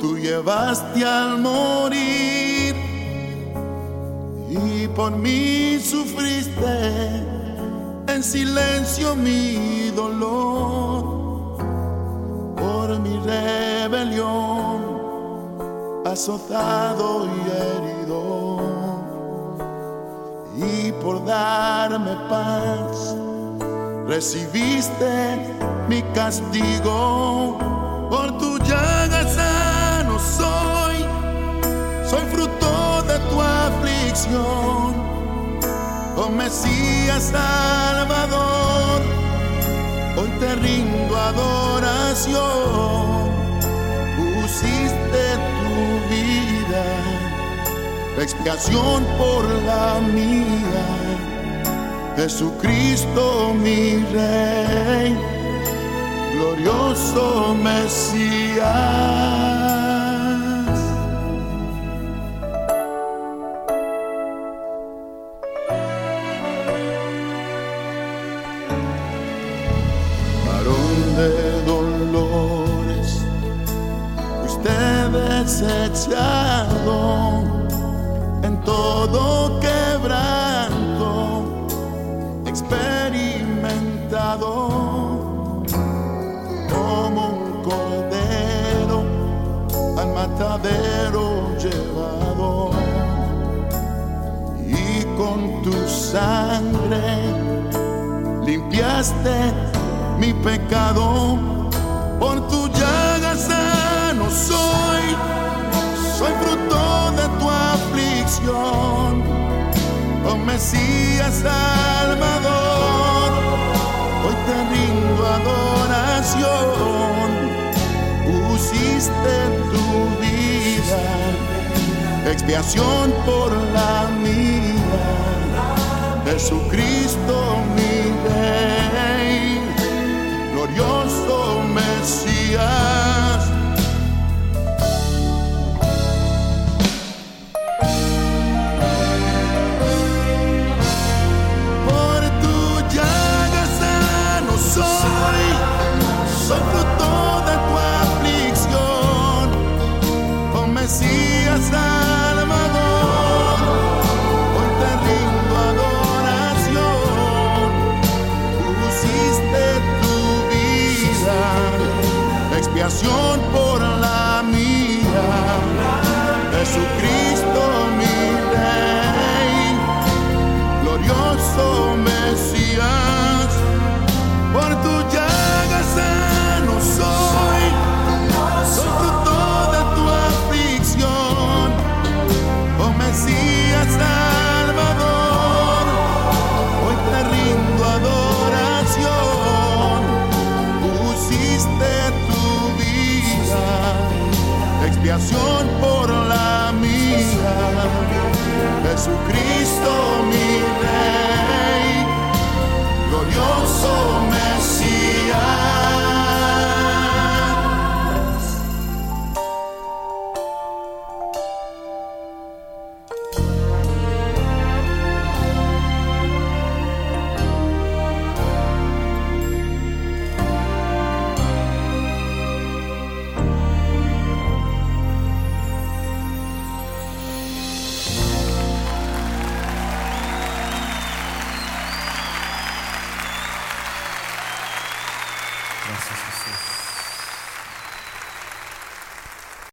Tú llevaste al morir y por mí sufriste en silencio mi dolor por mi rebelión azotado y herido y por darme paz recibiste mi castigo. Por tu llaga sano soy soy fruto de tu aflicción oh Mesías Salvador hoy te rindo adoración pusiste tu vida expiación por la mía Jesucristo mi Rey, glorioso Mesías. Desechado en todo quebranto experimentado como un cordero al matadero llevado. Y con tu sangre limpiaste mi pecado. Por tu llaga sano soy soy fruto de tu aflicción. Oh Mesías Salvador, hoy te rindo adoración, pusiste tu vida, expiación por la mía, Jesucristo oh Jesucristo Jesus.